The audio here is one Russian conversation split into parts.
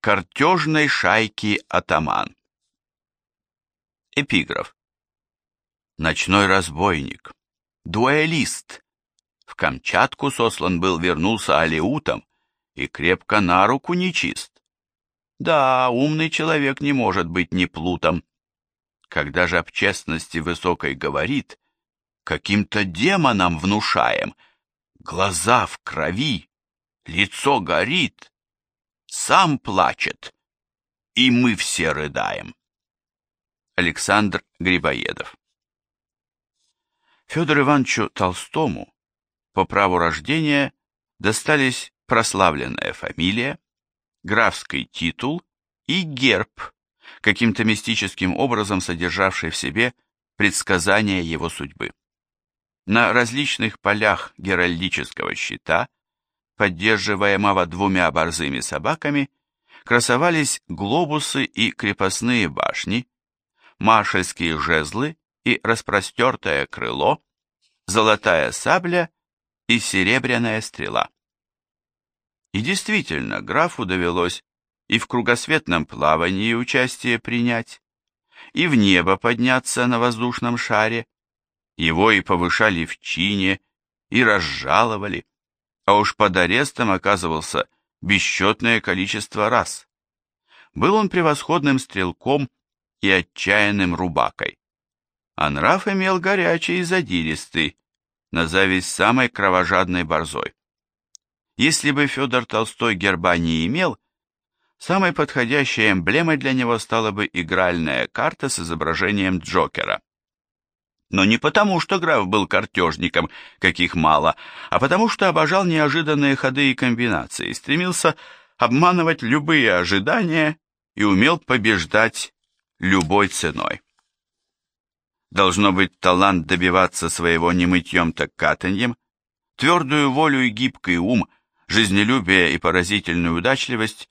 картежной шайки атаман. Эпиграф. Ночной разбойник, дуэлист. В Камчатку сослан был, вернулся алеутом и крепко на руку нечист. Да, умный человек не может быть не плутом. Когда же об честности высокой говорит, каким-то демонам внушаем, глаза в крови, лицо горит, сам плачет, и мы все рыдаем. Александр Грибоедов Федору Ивановичу Толстому по праву рождения достались прославленная фамилия, графский титул и герб, каким-то мистическим образом содержавший в себе предсказания его судьбы. На различных полях геральдического щита, поддерживаемого двумя борзыми собаками, красовались глобусы и крепостные башни, маршальские жезлы и распростертое крыло, золотая сабля и серебряная стрела. И действительно, графу довелось и в кругосветном плавании участие принять, и в небо подняться на воздушном шаре. Его и повышали в чине, и разжаловали, а уж под арестом оказывался бесчетное количество раз. Был он превосходным стрелком и отчаянным рубакой. А нрав имел горячий и задиристый, на зависть самой кровожадной борзой. Если бы Федор Толстой герба не имел, самой подходящей эмблемой для него стала бы игральная карта с изображением Джокера. Но не потому, что граф был картежником, каких мало, а потому, что обожал неожиданные ходы и комбинации, стремился обманывать любые ожидания и умел побеждать любой ценой. Должно быть талант добиваться своего не мытьем так катаньем, твердую волю и гибкий ум – жизнелюбие и поразительную удачливость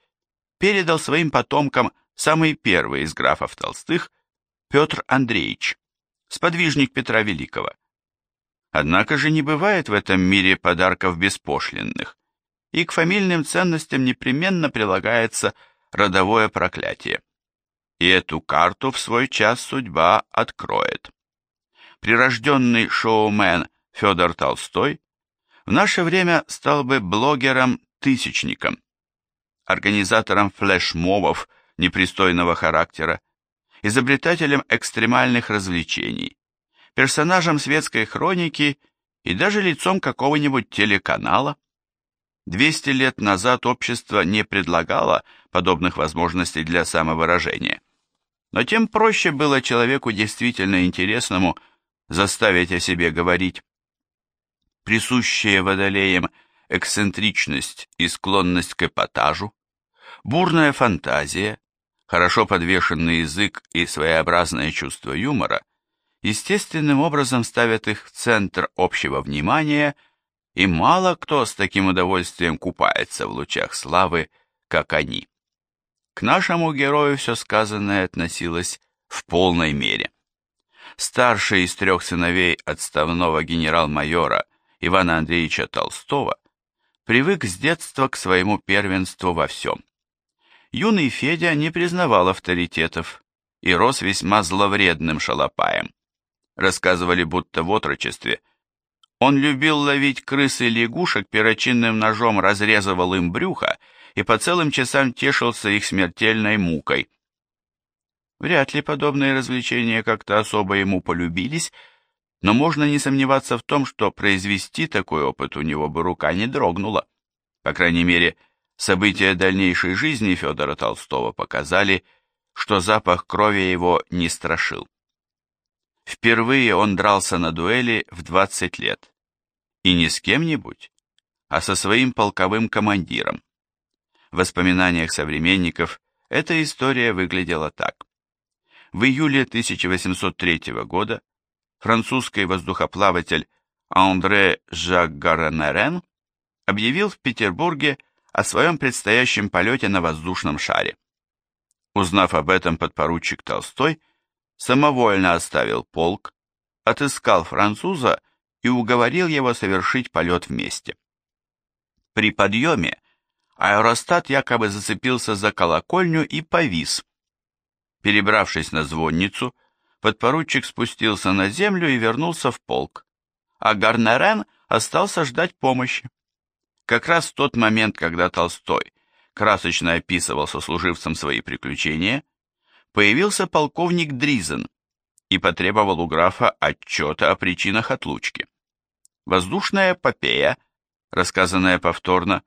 передал своим потомкам самый первый из графов Толстых, Петр Андреевич, сподвижник Петра Великого. Однако же не бывает в этом мире подарков беспошлинных, и к фамильным ценностям непременно прилагается родовое проклятие. И эту карту в свой час судьба откроет. Прирожденный шоумен Федор Толстой в наше время стал бы блогером-тысячником, организатором флешмобов непристойного характера, изобретателем экстремальных развлечений, персонажем светской хроники и даже лицом какого-нибудь телеканала. 200 лет назад общество не предлагало подобных возможностей для самовыражения. Но тем проще было человеку действительно интересному заставить о себе говорить присущая водолеям эксцентричность и склонность к эпатажу, бурная фантазия, хорошо подвешенный язык и своеобразное чувство юмора естественным образом ставят их в центр общего внимания, и мало кто с таким удовольствием купается в лучах славы, как они. К нашему герою все сказанное относилось в полной мере. Старший из трех сыновей отставного генерал-майора – Ивана Андреевича Толстого, привык с детства к своему первенству во всем. Юный Федя не признавал авторитетов и рос весьма зловредным шалопаем. Рассказывали, будто в отрочестве он любил ловить крыс и лягушек, перочинным ножом разрезывал им брюхо и по целым часам тешился их смертельной мукой. Вряд ли подобные развлечения как-то особо ему полюбились, но можно не сомневаться в том, что произвести такой опыт у него бы рука не дрогнула. По крайней мере, события дальнейшей жизни Федора Толстого показали, что запах крови его не страшил. Впервые он дрался на дуэли в 20 лет. И не с кем-нибудь, а со своим полковым командиром. В воспоминаниях современников эта история выглядела так. В июле 1803 года французский воздухоплаватель Андре Жак Гарнерен объявил в Петербурге о своем предстоящем полете на воздушном шаре. Узнав об этом, подпоручик Толстой самовольно оставил полк, отыскал француза и уговорил его совершить полет вместе. При подъеме аэростат якобы зацепился за колокольню и повис. Перебравшись на звонницу, подпоручик спустился на землю и вернулся в полк, а Гарнерен остался ждать помощи. Как раз в тот момент, когда Толстой красочно описывал сослуживцам свои приключения, появился полковник Дризен и потребовал у графа отчета о причинах отлучки. Воздушная эпопея, рассказанная повторно,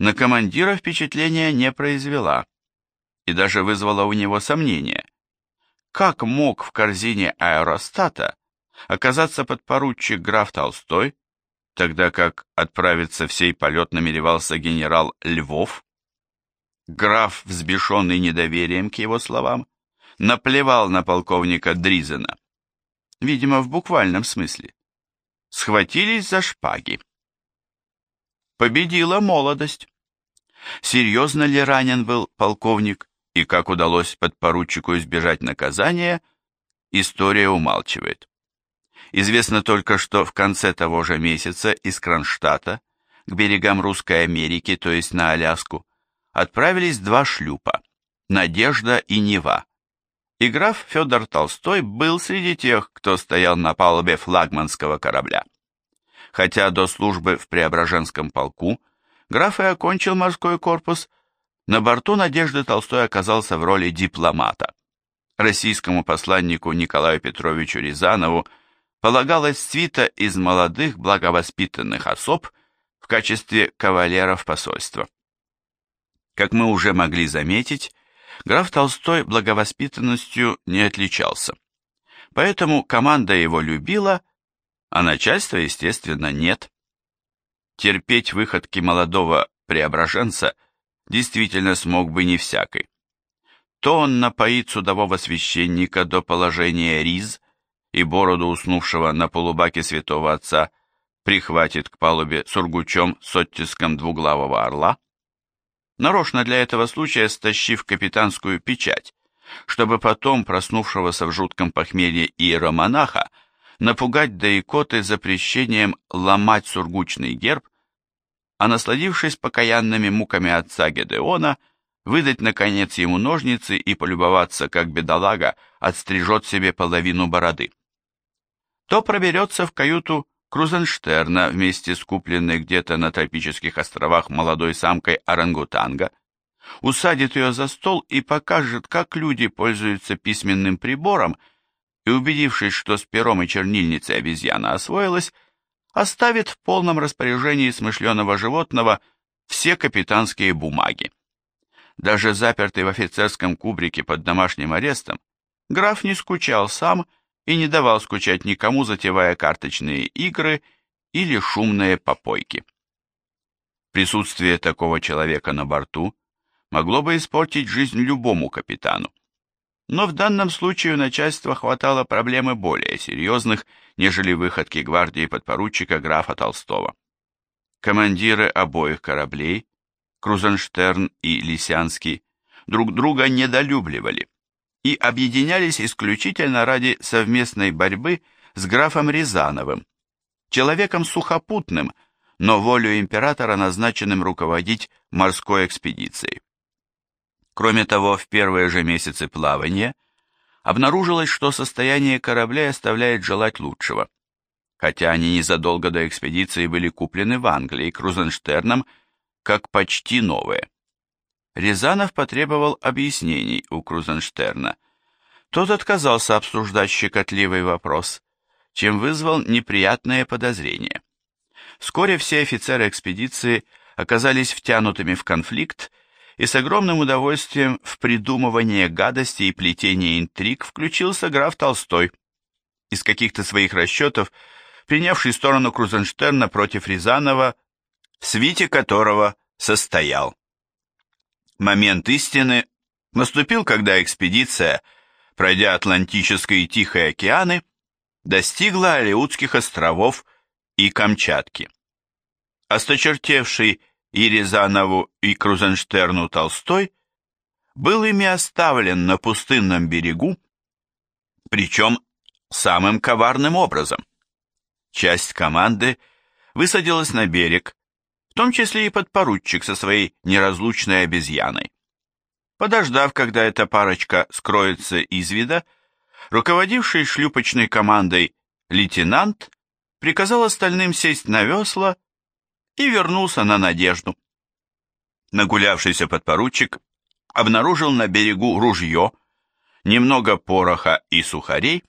на командира впечатления не произвела и даже вызвала у него сомнения. Как мог в корзине аэростата оказаться подпоручик граф Толстой, тогда как отправиться в сей полет намеревался генерал Львов? Граф, взбешенный недоверием к его словам, наплевал на полковника Дризена. Видимо, в буквальном смысле. Схватились за шпаги. Победила молодость. Серьезно ли ранен был полковник и как удалось подпоручику избежать наказания, история умалчивает. Известно только, что в конце того же месяца из Кронштадта к берегам Русской Америки, то есть на Аляску, отправились два шлюпа «Надежда» и «Нева». И граф Федор Толстой был среди тех, кто стоял на палубе флагманского корабля. Хотя до службы в Преображенском полку граф и окончил морской корпус, на борту «Надежды» Толстой оказался в роли дипломата. Российскому посланнику Николаю Петровичу Рязанову полагалась свита из молодых благовоспитанных особ в качестве кавалеров посольства. Как мы уже могли заметить, граф Толстой благовоспитанностью не отличался. Поэтому команда его любила, а начальства, естественно, нет. Терпеть выходки молодого преображенца действительно смог бы не всякий. То он напоит судового священника до положения риз и бороду уснувшего на полубаке святого отца прихватит к палубе сургучом с оттиском двуглавого орла, нарочно для этого случая стащив капитанскую печать, чтобы потом проснувшегося в жутком похмелье иеромонаха напугать до икоты запрещением ломать сургучный герб, а насладившись покаянными муками отца Гедеона, выдать, наконец, ему ножницы и полюбоваться, как бедолага отстрижет себе половину бороды. То проберется в каюту Крузенштерна вместе с купленной где-то на тропических островах молодой самкой орангутанга, усадит ее за стол и покажет, как люди пользуются письменным прибором, и, убедившись, что с пером и чернильницей обезьяна освоилась, оставит в полном распоряжении смышленого животного все капитанские бумаги. Даже запертый в офицерском кубрике под домашним арестом, граф не скучал сам и не давал скучать никому, затевая карточные игры или шумные попойки. Присутствие такого человека на борту могло бы испортить жизнь любому капитану. Но в данном случае у начальства хватало проблемы более серьезных, нежели выходки гвардии подпоручика графа Толстого. Командиры обоих кораблей, Крузенштерн и Лисянский, друг друга недолюбливали и объединялись исключительно ради совместной борьбы с графом Рязановым, человеком сухопутным, но волю императора назначенным руководить морской экспедицией. Кроме того, в первые же месяцы плавания обнаружилось, что состояние кораблей оставляет желать лучшего, хотя они незадолго до экспедиции были куплены в Англии Крузенштерном как почти новые. Рязанов потребовал объяснений у Крузенштерна. Тот отказался обсуждать щекотливый вопрос, чем вызвал неприятное подозрение. Вскоре все офицеры экспедиции оказались втянутыми в конфликт и с огромным удовольствием в придумывание гадости и плетение интриг включился граф Толстой. Из каких-то своих расчетов, принявший сторону Крузенштерна против Рязанова, в свите которого состоял. Момент истины наступил, когда экспедиция, пройдя Атлантический и Тихий океаны, достигла Алеутских островов и Камчатки. Осточертевший и и Крузенштерну Толстой был ими оставлен на пустынном берегу, причем самым коварным образом. Часть команды высадилась на берег, том числе и подпоручик со своей неразлучной обезьяной. Подождав, когда эта парочка скроется из вида, руководивший шлюпочной командой лейтенант приказал остальным сесть на весла и вернулся на надежду. Нагулявшийся подпоручик обнаружил на берегу ружье, немного пороха и сухарей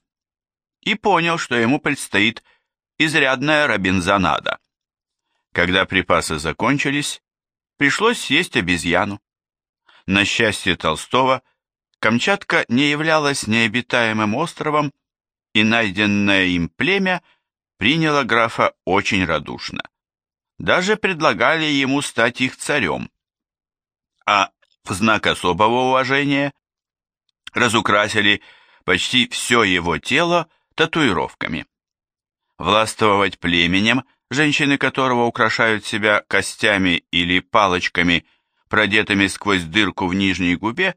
и понял, что ему предстоит изрядная робинзонада. Когда припасы закончились, пришлось съесть обезьяну. На счастье Толстого, Камчатка не являлась необитаемым островом, и найденное им племя приняло графа очень радушно. Даже предлагали ему стать их царем. А в знак особого уважения разукрасили почти все его тело татуировками. Властвовать племенем, женщины которого украшают себя костями или палочками, продетыми сквозь дырку в нижней губе,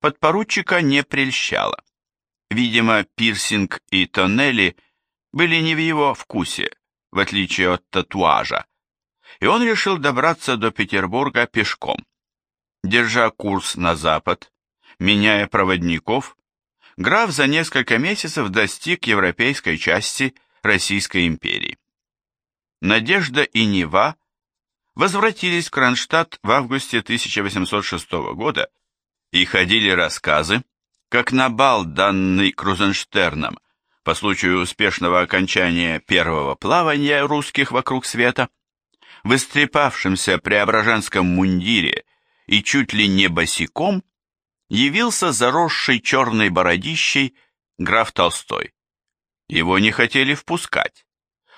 подпоручика не прельщало. Видимо, пирсинг и тоннели были не в его вкусе, в отличие от татуажа, и он решил добраться до Петербурга пешком. Держа курс на запад, меняя проводников, граф за несколько месяцев достиг европейской части Российской империи. Надежда и Нева возвратились в Кронштадт в августе 1806 года и ходили рассказы, как на бал, данный Крузенштерном по случаю успешного окончания первого плавания русских вокруг света, в истрепавшемся преображенском мундире и чуть ли не босиком явился заросший черной бородищей граф Толстой. Его не хотели впускать,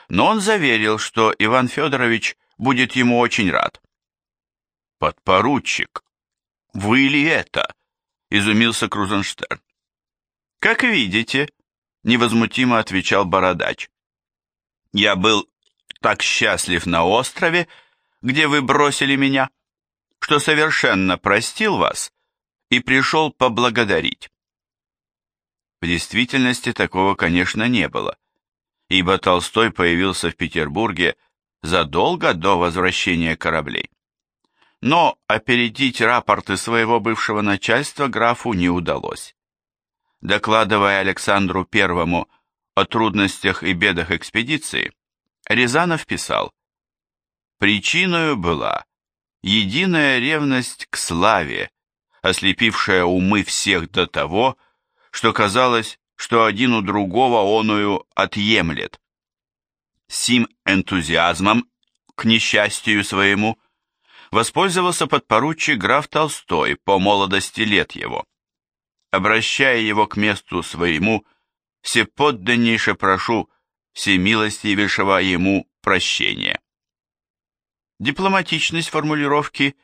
но он заверил, что Иван Федорович будет ему очень рад. «Подпоручик, вы ли это?» — изумился Крузенштерн. «Как видите», — невозмутимо отвечал Бородач. «Я был так счастлив на острове, где вы бросили меня, что совершенно простил вас и пришел поблагодарить. В действительности такого, конечно, не было, ибо Толстой появился в Петербурге задолго до возвращения кораблей. Но опередить рапорты своего бывшего начальства графу не удалось. Докладывая Александру Первому о трудностях и бедах экспедиции, Рязанов писал, «Причиною была единая ревность к славе, ослепившая умы всех до того, что казалось, что один у другого оную отъемлет. Сим энтузиазмом, к несчастью своему, воспользовался подпоручик граф Толстой по молодости лет его. Обращая его к месту своему, всеподданнейше прошу всемилостивейшего ему прощения. Дипломатичность формулировки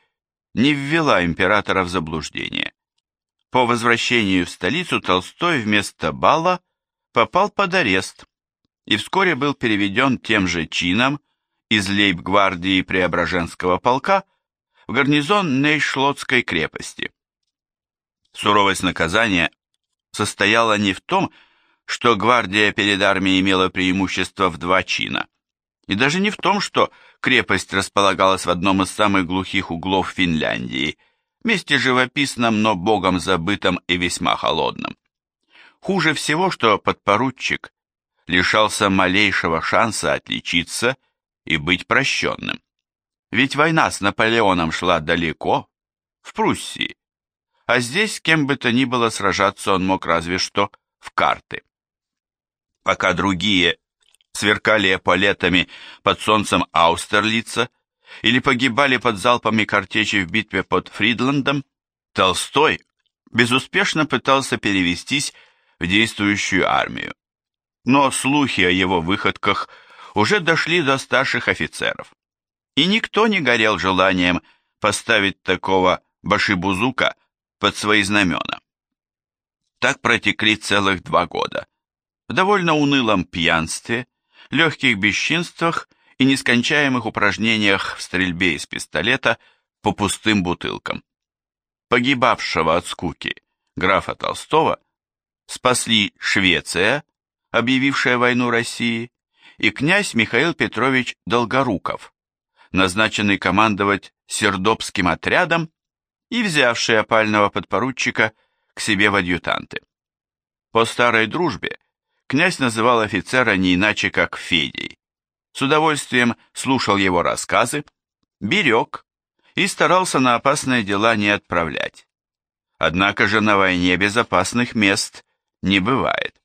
не ввела императора в заблуждение. По возвращению в столицу Толстой вместо бала попал под арест и вскоре был переведен тем же чином из лейб-гвардии Преображенского полка в гарнизон Нейшлотской крепости. Суровость наказания состояла не в том, что гвардия перед армией имела преимущество в два чина, и даже не в том, что крепость располагалась в одном из самых глухих углов Финляндии, месте живописном, но богом забытом и весьма холодном. Хуже всего, что подпоручик лишался малейшего шанса отличиться и быть прощенным. Ведь война с Наполеоном шла далеко, в Пруссии, а здесь с кем бы то ни было сражаться он мог разве что в карты. Пока другие сверкали эполетами под солнцем Аустерлица или погибали под залпами картечи в битве под Фридландом, Толстой безуспешно пытался перевестись в действующую армию. Но слухи о его выходках уже дошли до старших офицеров, и никто не горел желанием поставить такого башибузука под свои знамена. Так протекли целых два года. В довольно унылом пьянстве, легких бесчинствах и нескончаемых упражнениях в стрельбе из пистолета по пустым бутылкам. Погибавшего от скуки графа Толстого спасли Швеция, объявившая войну России, и князь Михаил Петрович Долгоруков, назначенный командовать Сердобским отрядом и взявший опального подпоручика к себе в адъютанты. По старой дружбе князь называл офицера не иначе, как Федей. С удовольствием слушал его рассказы, берег и старался на опасные дела не отправлять. Однако же на войне безопасных мест не бывает.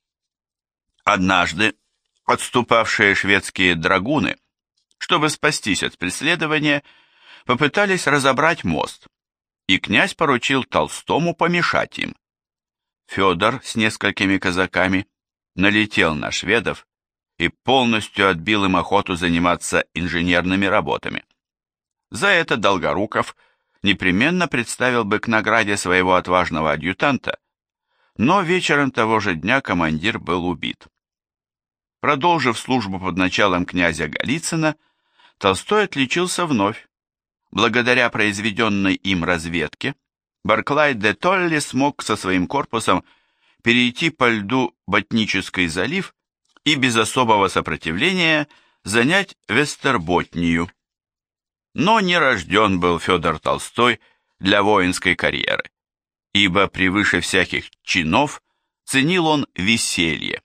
Однажды отступавшие шведские драгуны, чтобы спастись от преследования, попытались разобрать мост, и князь поручил Толстому помешать им. Федор с несколькими казаками налетел на шведов и полностью отбил им охоту заниматься инженерными работами. За это Долгоруков непременно представил бы к награде своего отважного адъютанта, но вечером того же дня командир был убит. Продолжив службу под началом князя Голицына, Толстой отличился вновь. Благодаря произведенной им разведке, Барклай де Толли смог со своим корпусом перейти по льду Ботнический залив и без особого сопротивления занять Вестерботнию. Но не рожден был Федор Толстой для воинской карьеры, ибо превыше всяких чинов ценил он веселье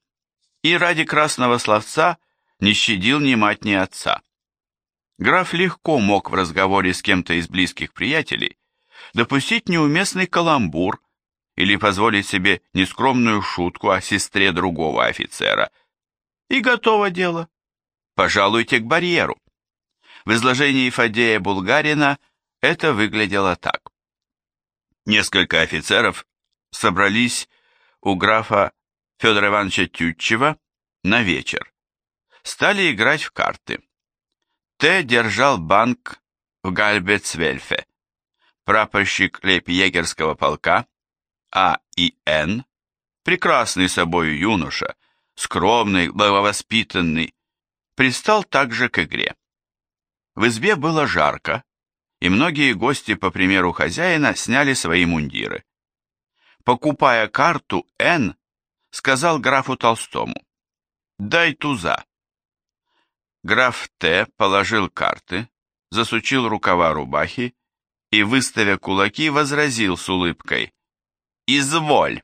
и ради красного словца не щадил ни мать, ни отца. Граф легко мог в разговоре с кем-то из близких приятелей допустить неуместный каламбур или позволить себе нескромную шутку о сестре другого офицера. И готово дело. Пожалуйте к барьеру. В изложении Фадея Булгарина это выглядело так. Несколько офицеров собрались у графа Федора Ивановича Тютчева на вечер. Стали играть в карты. Т. держал банк в Гальбецвельфе. Прапорщик лейб-егерского полка А. и Н. Прекрасный собою юноша, скромный, благовоспитанный, пристал также к игре. В избе было жарко, и многие гости, по примеру хозяина, сняли свои мундиры. Покупая карту, Н сказал графу Толстому, «Дай туза». Граф Т. положил карты, засучил рукава рубахи и, выставя кулаки, возразил с улыбкой, «Изволь».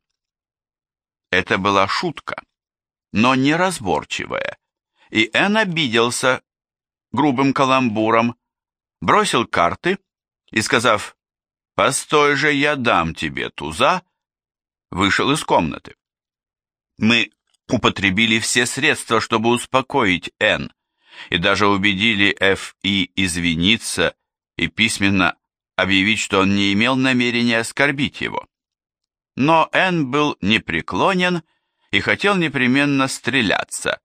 Это была шутка, но неразборчивая, и Эн обиделся грубым каламбуром, бросил карты и, сказав «Постой же, я дам тебе туза», вышел из комнаты. Мы употребили все средства, чтобы успокоить Н, и даже убедили Ф.И. извиниться и письменно объявить, что он не имел намерения оскорбить его. Но Н был непреклонен и хотел непременно стреляться,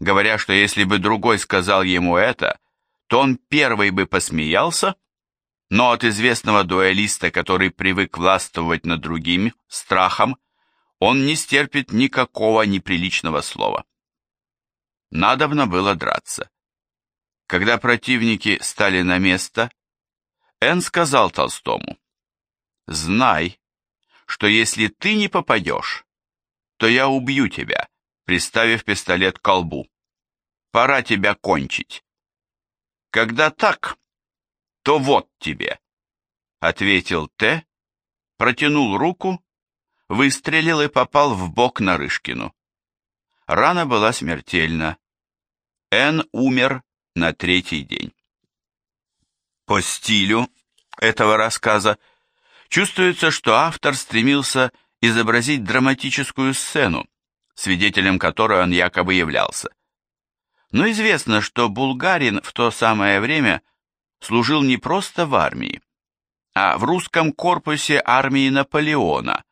говоря, что если бы другой сказал ему это, то он первый бы посмеялся, но от известного дуэлиста, который привык властвовать над другим страхом, он не стерпит никакого неприличного слова. Надобно было драться. Когда противники стали на место, Эн сказал Толстому, «Знай, что если ты не попадешь, то я убью тебя, приставив пистолет к колбу. Пора тебя кончить». «Когда так, то вот тебе», — ответил Т, протянул руку выстрелил и попал в бок Нарышкину. Рана была смертельна. Н умер на третий день. По стилю этого рассказа чувствуется, что автор стремился изобразить драматическую сцену, свидетелем которой он якобы являлся. Но известно, что Булгарин в то самое время служил не просто в армии, а в русском корпусе армии Наполеона,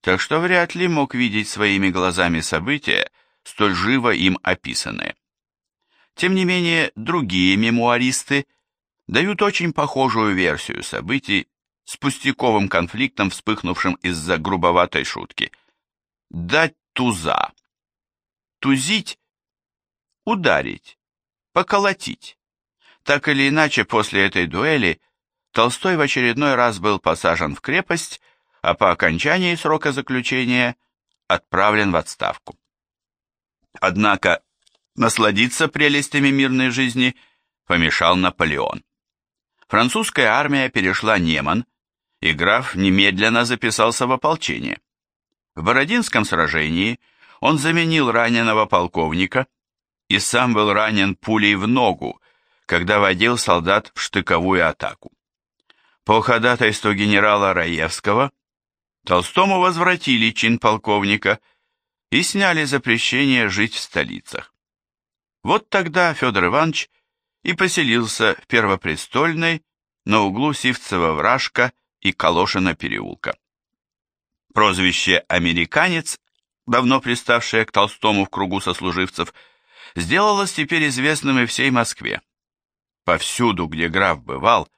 так что вряд ли мог видеть своими глазами события, столь живо им описанные. Тем не менее, другие мемуаристы дают очень похожую версию событий с пустяковым конфликтом, вспыхнувшим из-за грубоватой шутки. Дать туза. Тузить – ударить, поколотить. Так или иначе, после этой дуэли Толстой в очередной раз был посажен в крепость а по окончании срока заключения отправлен в отставку. Однако насладиться прелестями мирной жизни помешал Наполеон. Французская армия перешла Неман, и граф немедленно записался в ополчение. В Бородинском сражении он заменил раненого полковника и сам был ранен пулей в ногу, когда водил солдат в штыковую атаку. По ходатайству генерала Раевского Толстому возвратили чин полковника и сняли запрещение жить в столицах. Вот тогда Федор Иванович и поселился в Первопрестольной на углу Сивцева-Вражка и Калошина переулка. Прозвище «Американец», давно приставшее к Толстому в кругу сослуживцев, сделалось теперь известным и всей Москве. Повсюду, где граф бывал,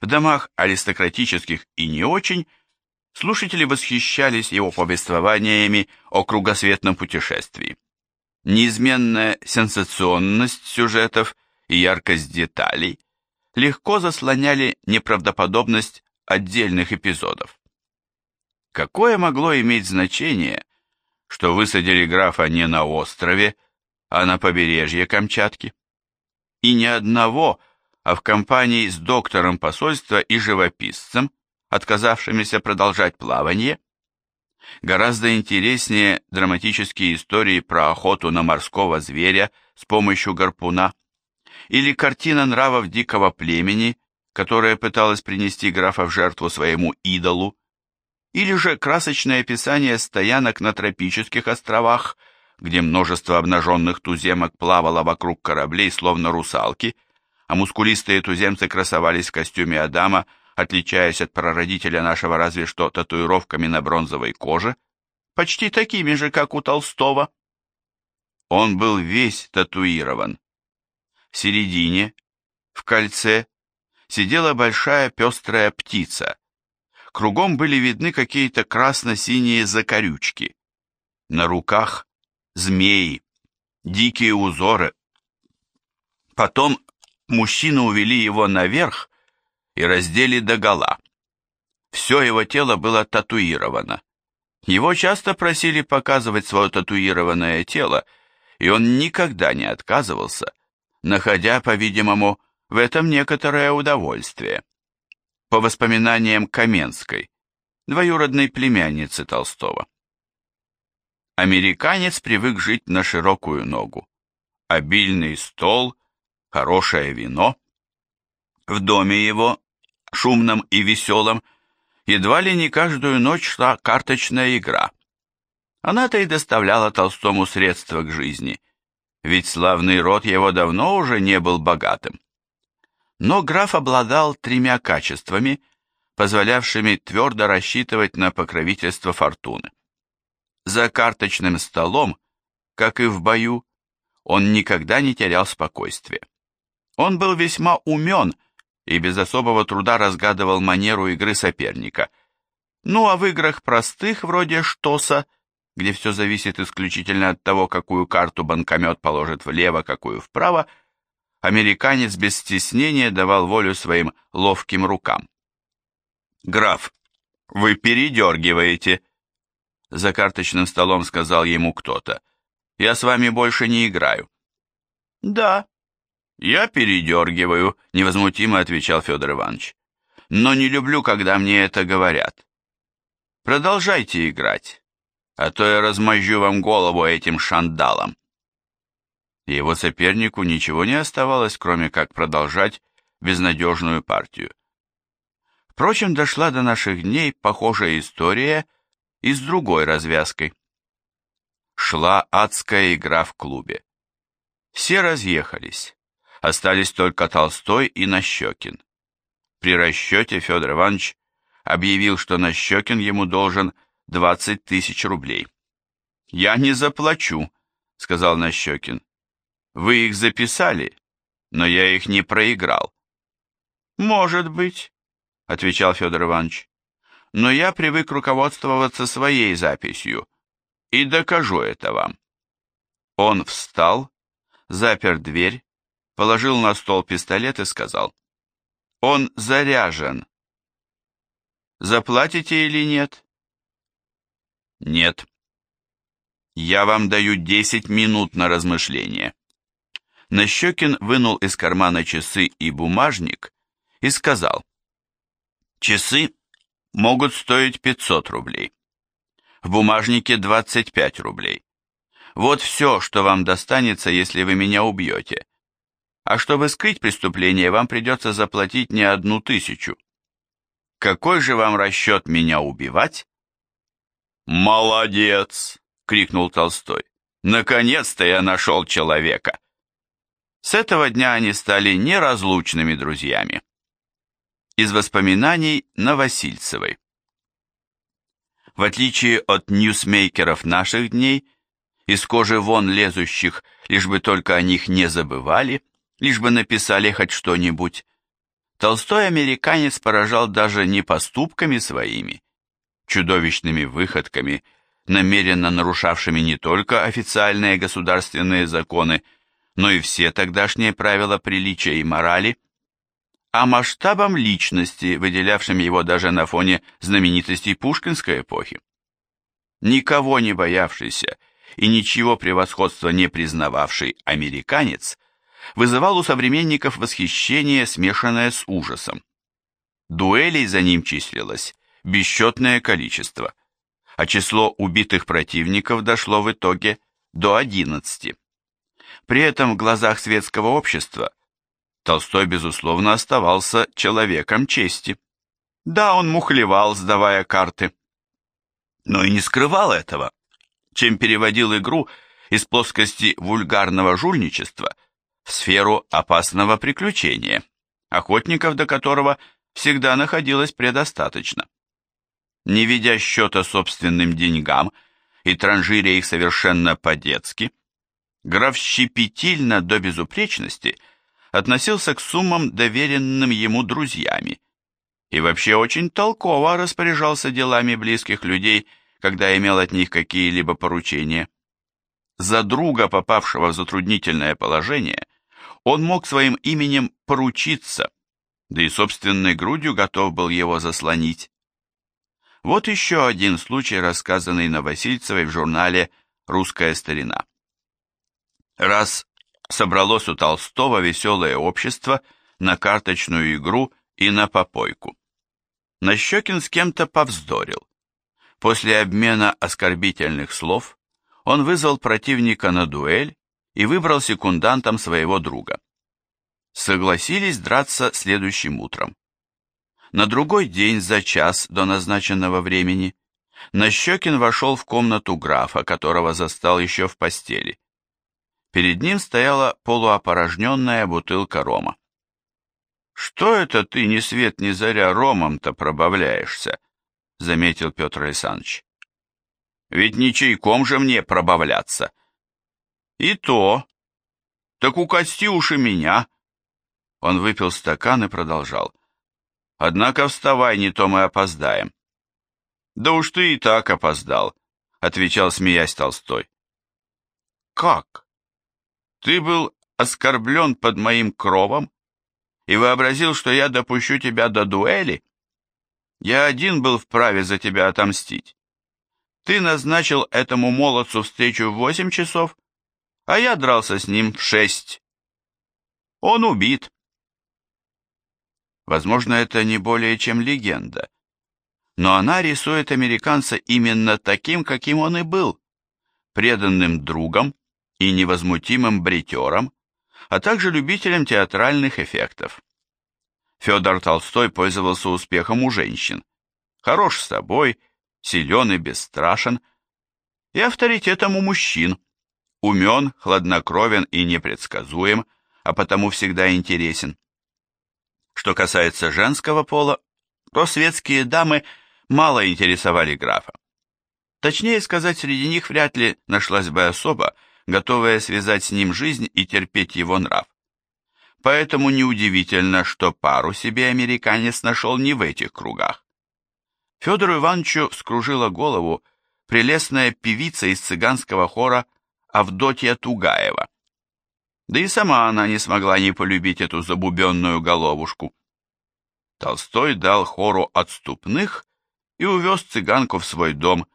в домах аристократических и не очень, слушатели восхищались его повествованиями о кругосветном путешествии. Неизменная сенсационность сюжетов и яркость деталей легко заслоняли неправдоподобность отдельных эпизодов. Какое могло иметь значение, что высадили графа не на острове, а на побережье Камчатки? И ни одного, а в компании с доктором посольства и живописцем, отказавшимися продолжать плавание? Гораздо интереснее драматические истории про охоту на морского зверя с помощью гарпуна, или картина нравов дикого племени, которая пыталась принести графа в жертву своему идолу, или же красочное описание стоянок на тропических островах, где множество обнаженных туземок плавало вокруг кораблей, словно русалки, а мускулистые туземцы красовались в костюме Адама, отличаясь от прародителя нашего разве что татуировками на бронзовой коже, почти такими же, как у Толстого. Он был весь татуирован. В середине, в кольце, сидела большая пестрая птица. Кругом были видны какие-то красно-синие закорючки. На руках змеи, дикие узоры. Потом мужчины увели его наверх и раздели догола. Все его тело было татуировано. Его часто просили показывать свое татуированное тело, и он никогда не отказывался, находя, по-видимому, в этом некоторое удовольствие. По воспоминаниям Каменской, двоюродной племянницы Толстого. Американец привык жить на широкую ногу. Обильный стол, хорошее вино. В доме его, шумном и веселом, едва ли не каждую ночь шла карточная игра. Она-то и доставляла Толстому средства к жизни – ведь славный род его давно уже не был богатым. Но граф обладал тремя качествами, позволявшими твердо рассчитывать на покровительство фортуны. За карточным столом, как и в бою, он никогда не терял спокойствия. Он был весьма умен и без особого труда разгадывал манеру игры соперника. Ну а в играх простых, вроде Штоса, где все зависит исключительно от того, какую карту банкомет положит влево, какую вправо, американец без стеснения давал волю своим ловким рукам. «Граф, вы передергиваете», — за карточным столом сказал ему кто-то. «Я с вами больше не играю». «Да, я передергиваю», — невозмутимо отвечал Федор Иванович. «Но не люблю, когда мне это говорят. Продолжайте играть» а то я размозжу вам голову этим шандалом. Его сопернику ничего не оставалось, кроме как продолжать безнадежную партию. Впрочем, дошла до наших дней похожая история и с другой развязкой. Шла адская игра в клубе. Все разъехались. Остались только Толстой и Нащекин. При расчете Федор Иванович объявил, что Нащекин ему должен 20 тысяч рублей. «Я не заплачу», — сказал Нащекин. «Вы их записали, но я их не проиграл». «Может быть», — отвечал Федор Иванович. «Но я привык руководствоваться своей записью и докажу это вам». Он встал, запер дверь, положил на стол пистолет и сказал. «Он заряжен. Заплатите или нет?» Нет. Я вам даю 10 минут на размышление. Нащекин вынул из кармана часы и бумажник и сказал, «Часы могут стоить 500 рублей. В бумажнике 25 рублей. Вот все, что вам достанется, если вы меня убьете. А чтобы скрыть преступление, вам придется заплатить не одну тысячу. Какой же вам расчет меня убивать?» «Молодец!» — крикнул Толстой. «Наконец-то я нашел человека!» С этого дня они стали неразлучными друзьями. Из воспоминаний Новосильцевой. В отличие от ньюсмейкеров наших дней, из кожи вон лезущих, лишь бы только о них не забывали, лишь бы написали хоть что-нибудь, Толстой американец поражал даже не поступками своими, чудовищными выходками, намеренно нарушавшими не только официальные государственные законы, но и все тогдашние правила приличия и морали, а масштабом личности, выделявшим его даже на фоне знаменитостей пушкинской эпохи. Никого не боявшийся и ничего превосходства не признававший американец вызывал у современников восхищение, смешанное с ужасом. Дуэлей за ним числилось бесчетное количество, а число убитых противников дошло в итоге до 11. При этом в глазах светского общества Толстой, безусловно, оставался человеком чести. Да, он мухлевал, сдавая карты, но и не скрывал этого, чем переводил игру из плоскости вульгарного жульничества в сферу опасного приключения, охотников до которого всегда находилось предостаточно. Не ведя счета собственным деньгам и транжиря их совершенно по-детски, граф щепетильно до безупречности относился к суммам, доверенным ему друзьями, и вообще очень толково распоряжался делами близких людей, когда имел от них какие-либо поручения. За друга, попавшего в затруднительное положение, он мог своим именем поручиться, да и собственной грудью готов был его заслонить. Вот еще один случай, рассказанный Новосильцевой в журнале «Русская старина». Раз собралось у Толстого веселое общество на карточную игру и на попойку. Нащекин с кем-то повздорил. После обмена оскорбительных слов он вызвал противника на дуэль и выбрал секундантом своего друга. Согласились драться следующим утром. На другой день за час до назначенного времени Нащекин вошел в комнату графа, которого застал еще в постели. Перед ним стояла полуопорожненная бутылка рома. «Что это ты ни свет ни заря ромом-то пробавляешься?» — заметил Петр Александрович. «Ведь не чайком же мне пробавляться». «И то. Так укости уж и меня». Он выпил стакан и продолжал. «Однако вставай, не то мы опоздаем». «Да уж ты и так опоздал», — отвечал, смеясь Толстой. «Как?» Ты был оскорблен под моим кровом и вообразил, что я допущу тебя до дуэли? Я один был вправе за тебя отомстить. Ты назначил этому молодцу встречу в восемь часов, а я дрался с ним в шесть. Он убит. Возможно, это не более чем легенда, но она рисует американца именно таким, каким он и был, преданным другом, и невозмутимым бритером, а также любителем театральных эффектов. Федор Толстой пользовался успехом у женщин. Хорош с собой, силен и бесстрашен, и авторитетом у мужчин. Умен, хладнокровен и непредсказуем, а потому всегда интересен. Что касается женского пола, то светские дамы мало интересовали графа. Точнее сказать, среди них вряд ли нашлась бы особа, готовая связать с ним жизнь и терпеть его нрав. Поэтому неудивительно, что пару себе американец нашел не в этих кругах. Федору Ивановичу вскружила голову прелестная певица из цыганского хора Авдотья Тугаева. Да и сама она не смогла не полюбить эту забубенную головушку. Толстой дал хору отступных и увез цыганку в свой дом,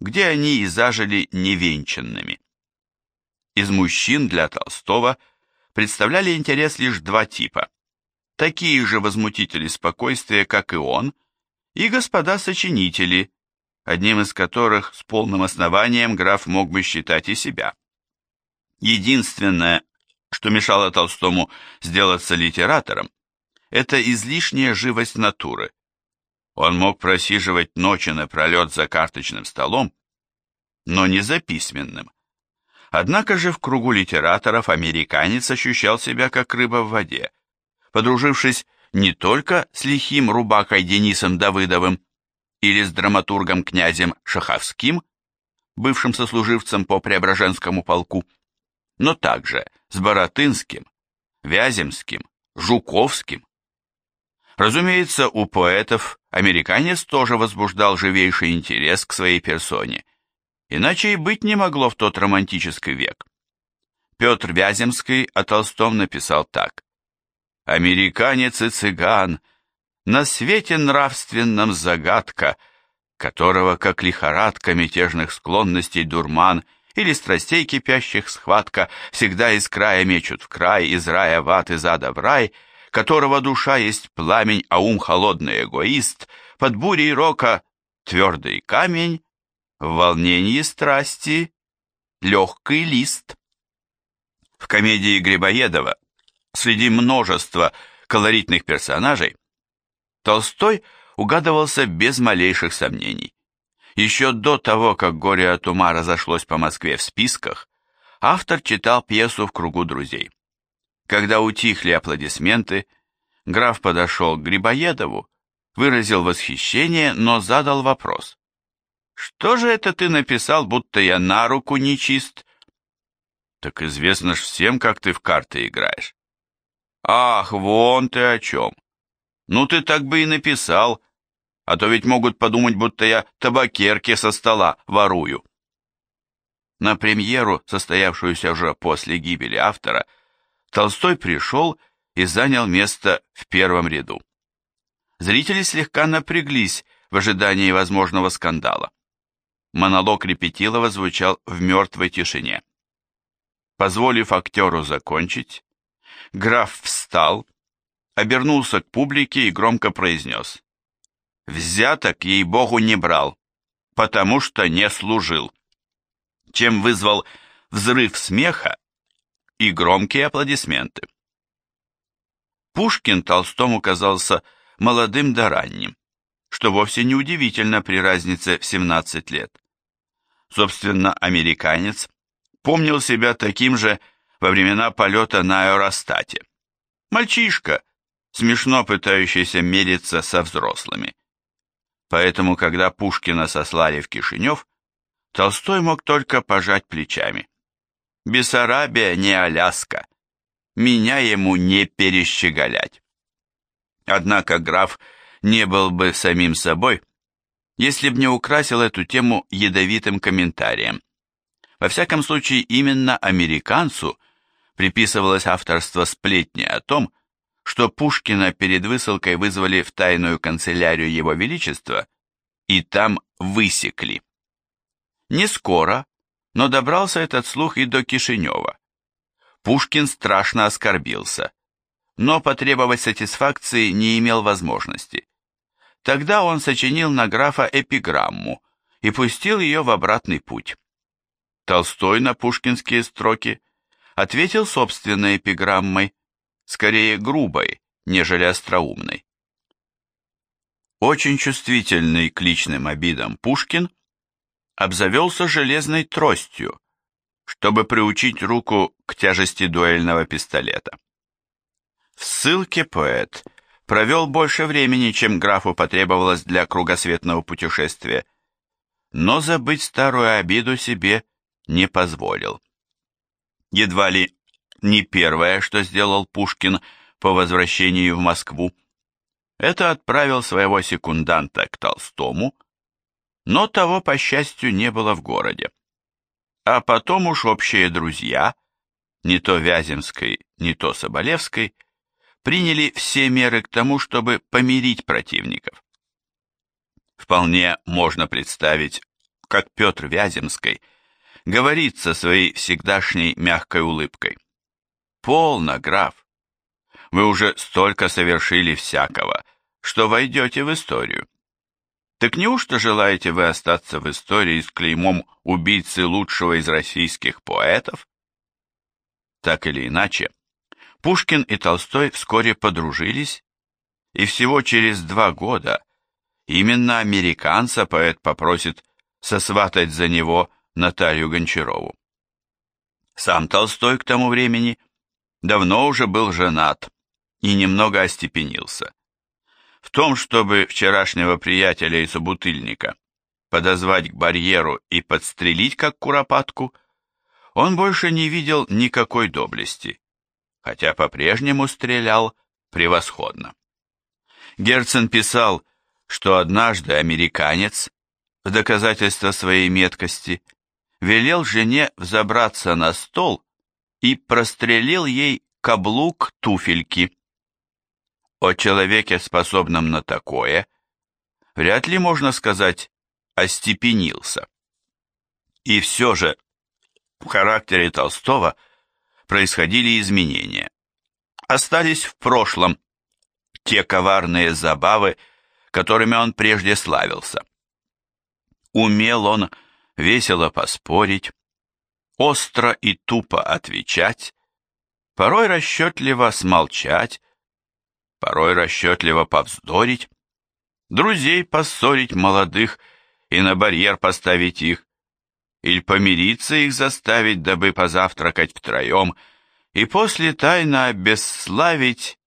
где они и зажили невенчанными. Из мужчин для Толстого представляли интерес лишь два типа. Такие же возмутители спокойствия, как и он, и господа-сочинители, одним из которых с полным основанием граф мог бы считать и себя. Единственное, что мешало Толстому сделаться литератором, это излишняя живость натуры. Он мог просиживать ночи напролет за карточным столом, но не за письменным. Однако же в кругу литераторов американец ощущал себя как рыба в воде, подружившись не только с лихим рубакой Денисом Давыдовым или с драматургом князем Шаховским, бывшим сослуживцем по Преображенскому полку, но также с Боротынским, Вяземским, Жуковским. Разумеется, у поэтов американец тоже возбуждал живейший интерес к своей персоне, иначе и быть не могло в тот романтический век. Петр Вяземский о Толстом написал так. «Американец и цыган, на свете нравственном загадка, которого, как лихорадка мятежных склонностей дурман – или страстей кипящих схватка, всегда из края мечут в край, из рая в ад, из ада в рай, которого душа есть пламень, а ум холодный эгоист, под бурей рока твердый камень, в волнении страсти легкий лист. В комедии Грибоедова среди множества колоритных персонажей Толстой угадывался без малейших сомнений. Еще до того, как «Горе от ума» разошлось по Москве в списках, автор читал пьесу в кругу друзей. Когда утихли аплодисменты, граф подошел к Грибоедову, выразил восхищение, но задал вопрос. «Что же это ты написал, будто я на руку нечист?» «Так известно ж всем, как ты в карты играешь». «Ах, вон ты о чем!» «Ну ты так бы и написал, а то ведь могут подумать, будто я табакерки со стола ворую. На премьеру, состоявшуюся уже после гибели автора, Толстой пришел и занял место в первом ряду. Зрители слегка напряглись в ожидании возможного скандала. Монолог Репетилова звучал в мертвой тишине. Позволив актеру закончить, граф встал, обернулся к публике и громко произнес Взяток, ей-богу, не брал, потому что не служил. Чем вызвал взрыв смеха и громкие аплодисменты. Пушкин Толстому казался молодым да ранним, что вовсе не удивительно при разнице в 17 лет. Собственно, американец помнил себя таким же во времена полета на аэростате. Мальчишка, смешно пытающийся мериться со взрослыми. Поэтому, когда Пушкина сослали в Кишинев, Толстой мог только пожать плечами. Бессарабия не Аляска. Меня ему не перещеголять. Однако граф не был бы самим собой, если б не украсил эту тему ядовитым комментарием. Во всяком случае, именно американцу приписывалось авторство сплетни о том, что Пушкина перед высылкой вызвали в тайную канцелярию Его Величества и там высекли. Не скоро, но добрался этот слух и до Кишинева. Пушкин страшно оскорбился, но потребовать сатисфакции не имел возможности. Тогда он сочинил на графа эпиграмму и пустил ее в обратный путь. Толстой на пушкинские строки ответил собственной эпиграммой, скорее грубой, нежели остроумной. Очень чувствительный к личным обидам Пушкин обзавелся железной тростью, чтобы приучить руку к тяжести дуэльного пистолета. В ссылке поэт провел больше времени, чем графу потребовалось для кругосветного путешествия, но забыть старую обиду себе не позволил. Едва ли не первое, что сделал Пушкин по возвращении в Москву. Это отправил своего секунданта к Толстому, но того, по счастью, не было в городе. А потом уж общие друзья, не то Вяземской, не то Соболевской, приняли все меры к тому, чтобы помирить противников. Вполне можно представить, как Петр Вяземской говорит со своей всегдашней мягкой улыбкой. полно, граф. Вы уже столько совершили всякого, что войдете в историю. Так неужто желаете вы остаться в истории с клеймом убийцы лучшего из российских поэтов? Так или иначе, Пушкин и Толстой вскоре подружились, и всего через два года именно американца поэт попросит сосватать за него Наталью Гончарову. Сам Толстой к тому времени давно уже был женат и немного остепенился. В том, чтобы вчерашнего приятеля и собутыльника подозвать к барьеру и подстрелить как куропатку, он больше не видел никакой доблести, хотя по-прежнему стрелял превосходно. Герцен писал, что однажды американец, в доказательство своей меткости, велел жене взобраться на стол и прострелил ей каблук туфельки. О человеке, способном на такое, вряд ли можно сказать остепенился. И все же в характере Толстого происходили изменения. Остались в прошлом те коварные забавы, которыми он прежде славился. Умел он весело поспорить, остро и тупо отвечать, порой расчетливо смолчать, порой расчетливо повздорить, друзей поссорить молодых и на барьер поставить их, или помириться их заставить, дабы позавтракать втроем, и после тайно обесславить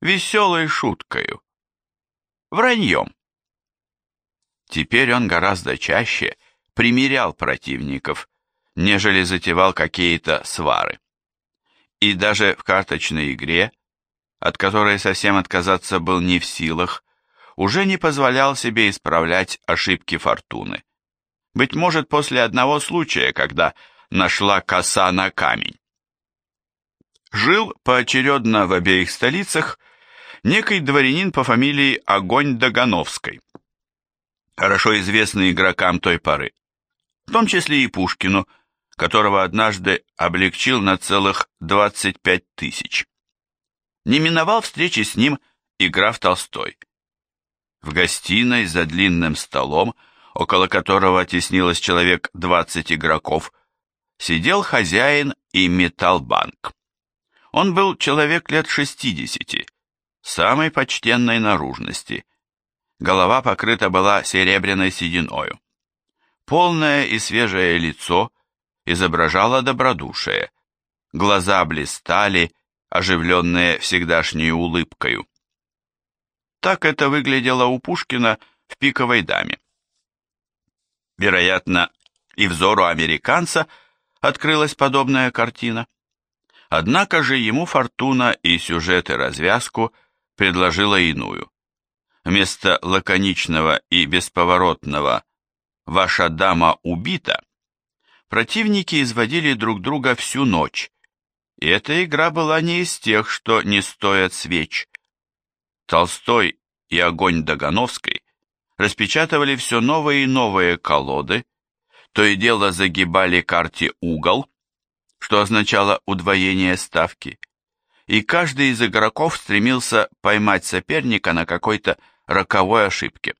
веселой шуткою, враньем. Теперь он гораздо чаще примирял противников, нежели затевал какие-то свары. И даже в карточной игре, от которой совсем отказаться был не в силах, уже не позволял себе исправлять ошибки фортуны. Быть может, после одного случая, когда нашла коса на камень. Жил поочередно в обеих столицах некий дворянин по фамилии Огонь Дагановской, хорошо известный игрокам той поры в том числе и Пушкину, которого однажды облегчил на целых 25 тысяч. Не миновал встречи с ним и граф Толстой. В гостиной за длинным столом, около которого теснилось человек 20 игроков, сидел хозяин и металлбанк. Он был человек лет 60, самой почтенной наружности. Голова покрыта была серебряной сединою. Полное и свежее лицо изображало добродушие. Глаза блистали, оживленные всегдашней улыбкою. Так это выглядело у Пушкина в «Пиковой даме». Вероятно, и взору американца открылась подобная картина. Однако же ему фортуна и сюжет и развязку предложила иную. Вместо лаконичного и бесповоротного «Ваша дама убита», противники изводили друг друга всю ночь, и эта игра была не из тех, что не стоят свеч. Толстой и Огонь Дагановской распечатывали все новые и новые колоды, то и дело загибали карте угол, что означало удвоение ставки, и каждый из игроков стремился поймать соперника на какой-то роковой ошибке.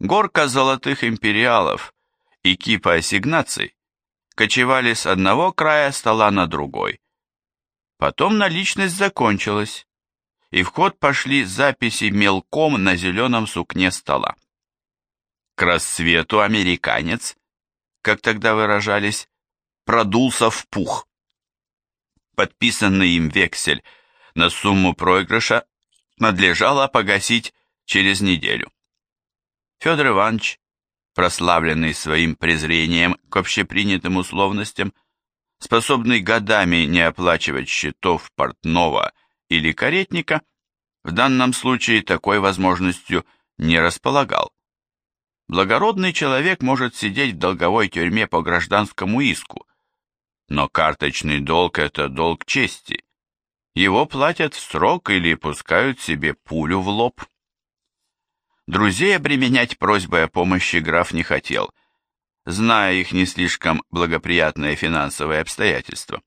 Горка золотых империалов и кипа ассигнаций кочевали с одного края стола на другой. Потом наличность закончилась, и в ход пошли записи мелком на зеленом сукне стола. К рассвету американец, как тогда выражались, продулся в пух. Подписанный им вексель на сумму проигрыша надлежало погасить через неделю. Федор Иванович, прославленный своим презрением к общепринятым условностям, способный годами не оплачивать счетов портного или каретника, в данном случае такой возможностью не располагал. Благородный человек может сидеть в долговой тюрьме по гражданскому иску, но карточный долг – это долг чести. Его платят в срок или пускают себе пулю в лоб. Друзей обременять просьбой о помощи граф не хотел, зная их не слишком благоприятные финансовые обстоятельства.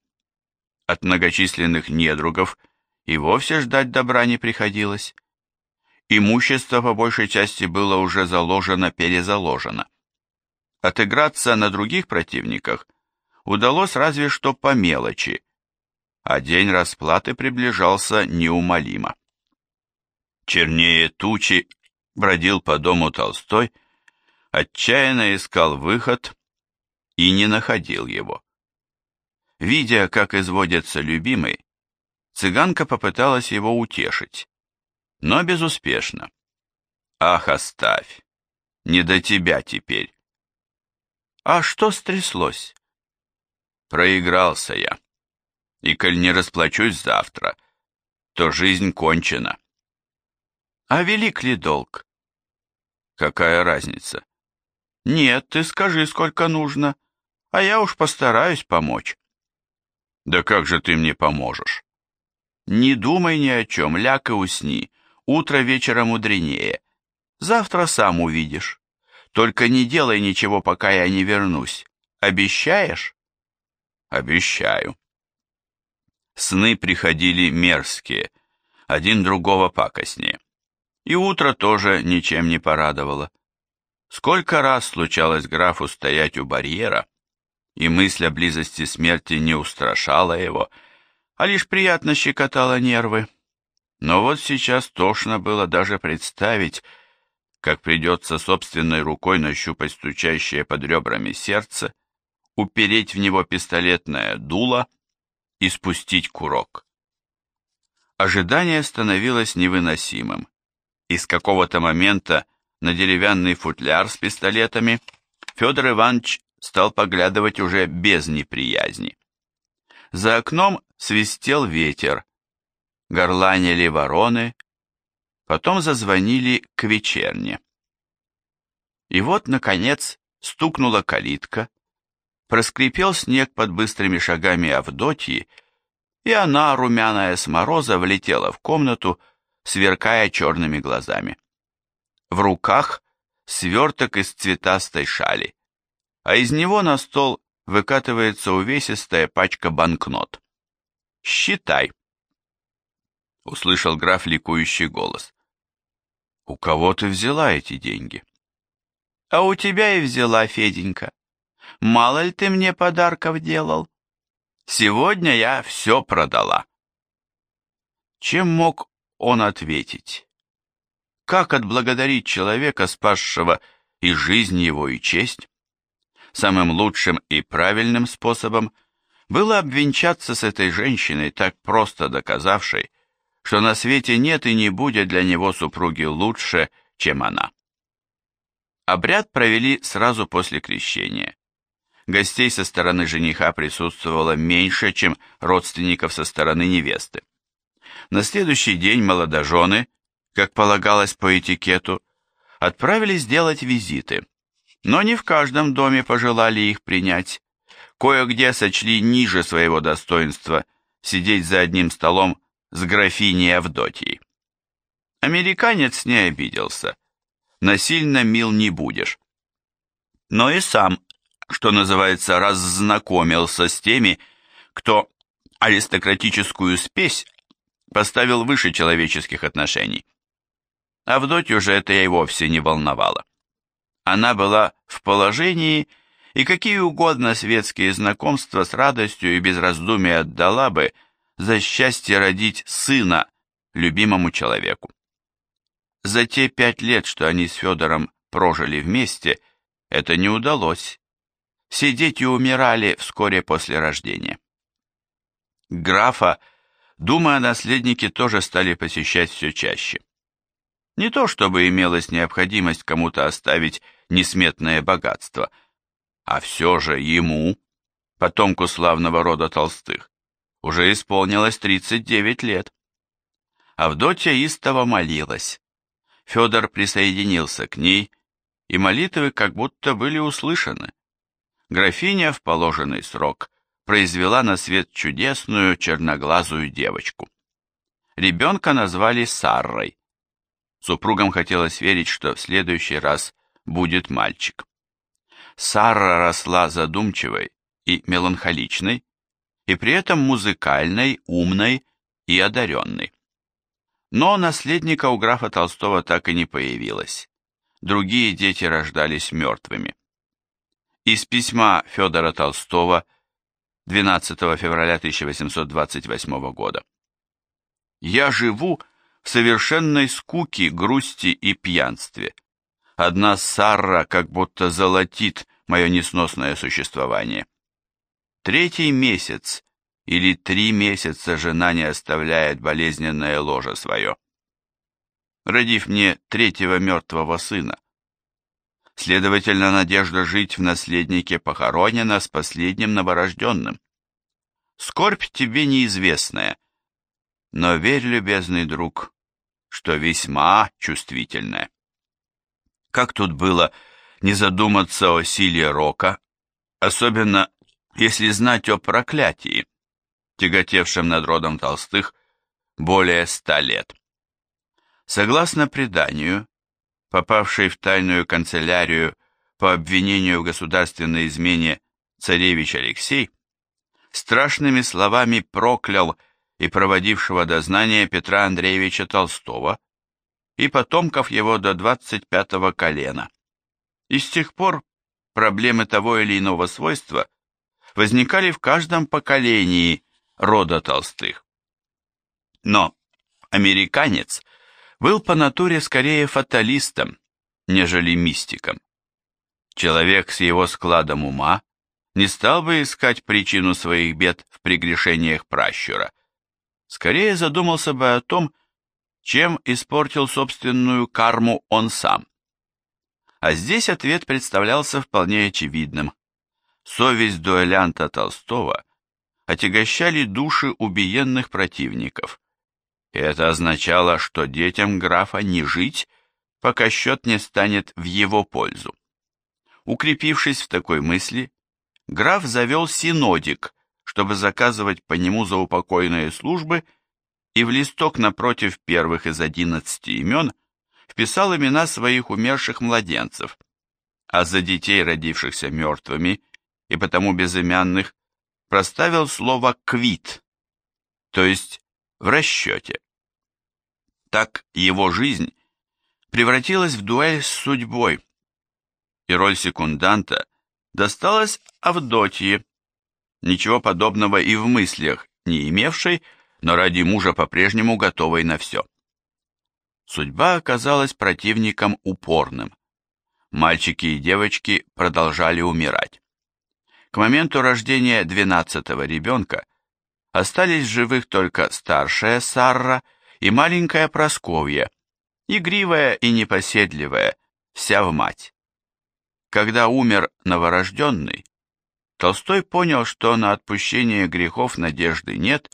от многочисленных недругов и вовсе ждать добра не приходилось. Имущество по большей части было уже заложено-перезаложено. Отыграться на других противниках удалось разве что по мелочи, а день расплаты приближался неумолимо. Чернее тучи бродил по дому Толстой, отчаянно искал выход и не находил его. Видя, как изводится любимый, цыганка попыталась его утешить, но безуспешно. «Ах, оставь! Не до тебя теперь!» «А что стряслось?» «Проигрался я. И коль не расплачусь завтра, то жизнь кончена». «А велик ли долг?» «Какая разница?» «Нет, ты скажи, сколько нужно, а я уж постараюсь помочь». Да как же ты мне поможешь? Не думай ни о чем, ляг и усни. Утро вечера мудренее. Завтра сам увидишь. Только не делай ничего, пока я не вернусь. Обещаешь? Обещаю. Сны приходили мерзкие, один другого пакостнее. И утро тоже ничем не порадовало. Сколько раз случалось графу стоять у барьера, и мысль о близости смерти не устрашала его, а лишь приятно щекотала нервы. Но вот сейчас тошно было даже представить, как придется собственной рукой нащупать стучащее под ребрами сердце, упереть в него пистолетное дуло и спустить курок. Ожидание становилось невыносимым. И с какого-то момента на деревянный футляр с пистолетами Федор Иванович стал поглядывать уже без неприязни. За окном свистел ветер, горланили вороны, потом зазвонили к вечерне. И вот, наконец, стукнула калитка, проскрипел снег под быстрыми шагами Авдотьи, и она, румяная с мороза, влетела в комнату, сверкая черными глазами. В руках сверток из цветастой шали а из него на стол выкатывается увесистая пачка банкнот. «Считай!» — услышал граф ликующий голос. «У кого ты взяла эти деньги?» «А у тебя и взяла, Феденька. Мало ли ты мне подарков делал. Сегодня я все продала». Чем мог он ответить? Как отблагодарить человека, спасшего и жизнь его, и честь? Самым лучшим и правильным способом было обвенчаться с этой женщиной, так просто доказавшей, что на свете нет и не будет для него супруги лучше, чем она. Обряд провели сразу после крещения. Гостей со стороны жениха присутствовало меньше, чем родственников со стороны невесты. На следующий день молодожены, как полагалось по этикету, отправились делать визиты – но не в каждом доме пожелали их принять. Кое-где сочли ниже своего достоинства сидеть за одним столом с графиней Авдотьей. Американец не обиделся. Насильно мил не будешь. Но и сам, что называется, раззнакомился с теми, кто аристократическую спесь поставил выше человеческих отношений. Авдотью же это и вовсе не волновало. Она была в положении, и какие угодно светские знакомства с радостью и без раздумий отдала бы за счастье родить сына любимому человеку. За те пять лет, что они с Федором прожили вместе, это не удалось. Все дети умирали вскоре после рождения. Графа, думая о наследнике, тоже стали посещать все чаще. Не то чтобы имелась необходимость кому-то оставить несметное богатство, а все же ему, потомку славного рода Толстых, уже исполнилось 39 лет. Авдотья истово молилась. Федор присоединился к ней, и молитвы как будто были услышаны. Графиня в положенный срок произвела на свет чудесную черноглазую девочку. Ребенка назвали Саррой. Супругам хотелось верить, что в следующий раз будет мальчик. Сара росла задумчивой и меланхоличной, и при этом музыкальной, умной и одаренной. Но наследника у графа Толстого так и не появилось. Другие дети рождались мертвыми. Из письма Федора Толстого 12 февраля 1828 года. «Я живу в совершенной скуке, грусти и пьянстве. Одна Сарра как будто золотит мое несносное существование. Третий месяц или три месяца жена не оставляет болезненное ложе свое, родив мне третьего мертвого сына. Следовательно, надежда жить в наследнике похоронена с последним новорожденным. Скорбь тебе неизвестная, но верь, любезный друг, что весьма чувствительная. Как тут было не задуматься о силе рока, особенно если знать о проклятии, тяготевшем над родом Толстых более ста лет. Согласно преданию, попавший в тайную канцелярию по обвинению в государственной измене царевич Алексей, страшными словами проклял и проводившего дознание Петра Андреевича Толстого и потомков его до 25-го колена. И с тех пор проблемы того или иного свойства возникали в каждом поколении рода Толстых. Но американец был по натуре скорее фаталистом, нежели мистиком. Человек с его складом ума не стал бы искать причину своих бед в прегрешениях пращура, скорее задумался бы о том, чем испортил собственную карму он сам. А здесь ответ представлялся вполне очевидным. Совесть дуэлянта Толстого отягощали души убиенных противников. И это означало, что детям графа не жить, пока счет не станет в его пользу. Укрепившись в такой мысли, граф завел синодик, чтобы заказывать по нему заупокойные службы, и в листок напротив первых из одиннадцати имен вписал имена своих умерших младенцев, а за детей, родившихся мертвыми и потому безымянных, проставил слово «квит», то есть в расчете. Так его жизнь превратилась в дуэль с судьбой, и роль секунданта досталась Авдотье, ничего подобного и в мыслях не имевшей, но ради мужа по-прежнему готовой на все. Судьба оказалась противником упорным. Мальчики и девочки продолжали умирать. К моменту рождения двенадцатого ребенка остались живых только старшая Сарра и маленькая Просковья, игривая и непоседливая, вся в мать. Когда умер новорожденный, Толстой понял, что на отпущение грехов надежды нет,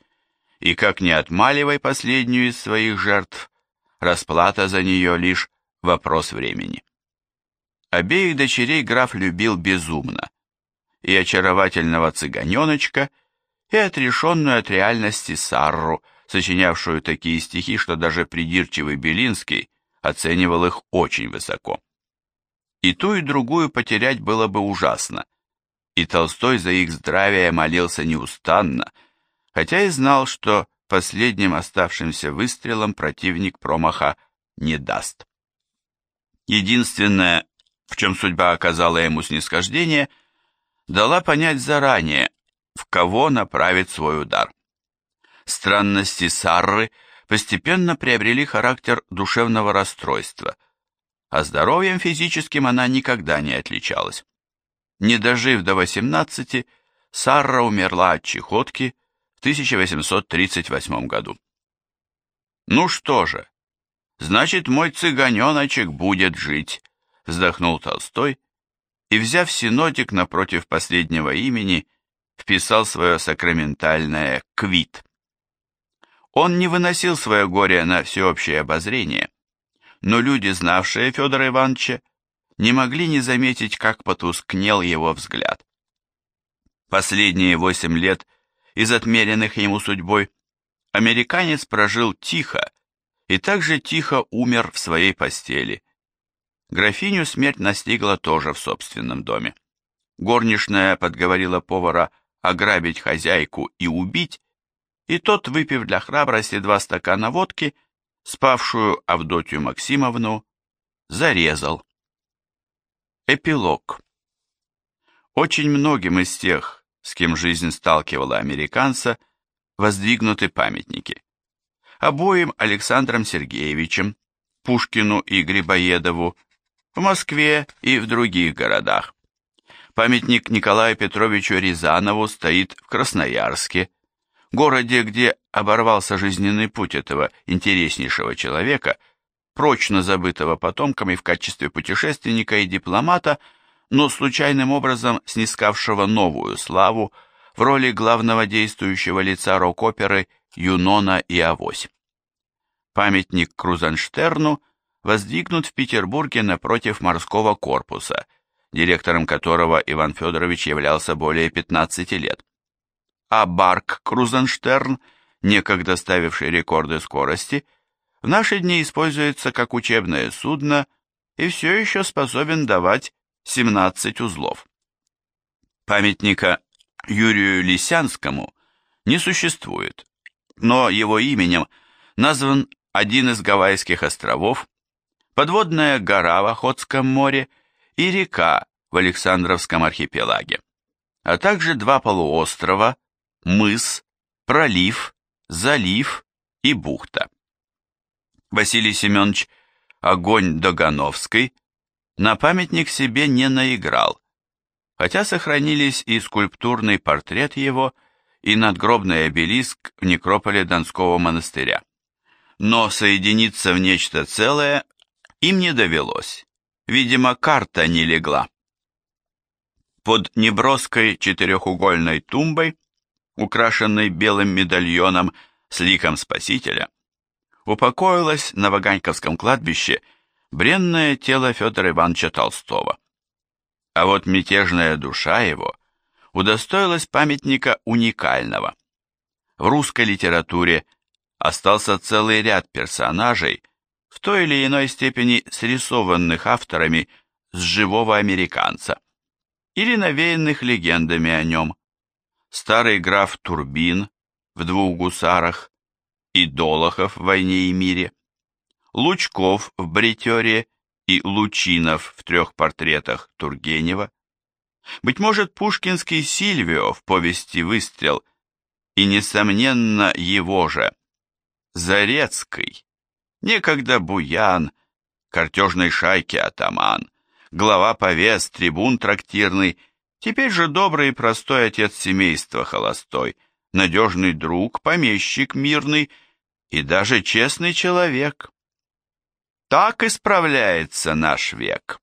и как не отмаливай последнюю из своих жертв, расплата за нее лишь вопрос времени. Обеих дочерей граф любил безумно, и очаровательного цыганеночка, и отрешенную от реальности Сарру, сочинявшую такие стихи, что даже придирчивый Белинский оценивал их очень высоко. И ту, и другую потерять было бы ужасно, и Толстой за их здравие молился неустанно, хотя и знал, что последним оставшимся выстрелом противник промаха не даст. Единственное, в чем судьба оказала ему снисхождение – дала понять заранее, в кого направит свой удар. Странности Сарры постепенно приобрели характер душевного расстройства, а здоровьем физическим она никогда не отличалась. Не дожив до 18, Сарра умерла от чехотки в 1838 году. «Ну что же, значит, мой цыганеночек будет жить», вздохнул Толстой и, взяв синодик напротив последнего имени, вписал свое сакраментальное «квит». Он не выносил свое горе на всеобщее обозрение, но люди, знавшие Федора Ивановича, не могли не заметить, как потускнел его взгляд. Последние восемь лет из отмеренных ему судьбой американец прожил тихо и также тихо умер в своей постели – Графиню смерть настигла тоже в собственном доме. Горничная подговорила повара ограбить хозяйку и убить, и тот, выпив для храбрости два стакана водки, спавшую Авдотью Максимовну, зарезал. Эпилог. Очень многим из тех, с кем жизнь сталкивала американца, воздвигнуты памятники. Обоим Александром Сергеевичем, Пушкину и Грибоедову, в Москве и в других городах. Памятник Николаю Петровичу Рязанову стоит в Красноярске, городе, где оборвался жизненный путь этого интереснейшего человека, прочно забытого потомками в качестве путешественника и дипломата, но случайным образом снискавшего новую славу в роли главного действующего лица рок-оперы Юнона и Авось. Памятник Крузенштерну воздвигнут в Петербурге напротив морского корпуса, директором которого Иван Федорович являлся более 15 лет а Барк Крузенштерн, некогда ставивший рекорды скорости, в наши дни используется как учебное судно и все еще способен давать 17 узлов. Памятника Юрию Лисянскому не существует, но его именем назван один из Гавайских островов, подводная гора в Охотском море и река в Александровском архипелаге, а также два полуострова мыс, пролив, залив и бухта. Василий Семенович Огонь Догановской на памятник себе не наиграл, хотя сохранились и скульптурный портрет его, и надгробный обелиск в некрополе Донского монастыря. Но соединиться в нечто целое им не довелось. Видимо, карта не легла. Под неброской четырехугольной тумбой украшенной белым медальоном с ликом Спасителя, упокоилось на Ваганьковском кладбище бренное тело Федора Ивановича Толстого. А вот мятежная душа его удостоилась памятника уникального. В русской литературе остался целый ряд персонажей, в той или иной степени срисованных авторами с живого американца или навеянных легендами о нем старый граф Турбин в «Двух гусарах» и Долохов в «Войне и мире», Лучков в «Бритере» и Лучинов в трех портретах Тургенева, быть может, пушкинский Сильвио в повести «Выстрел» и, несомненно, его же, Зарецкий, некогда буян, картежной шайки атаман, глава повес, трибун трактирный – Теперь же добрый и простой отец семейства холостой, надежный друг, помещик мирный и даже честный человек. Так исправляется наш век.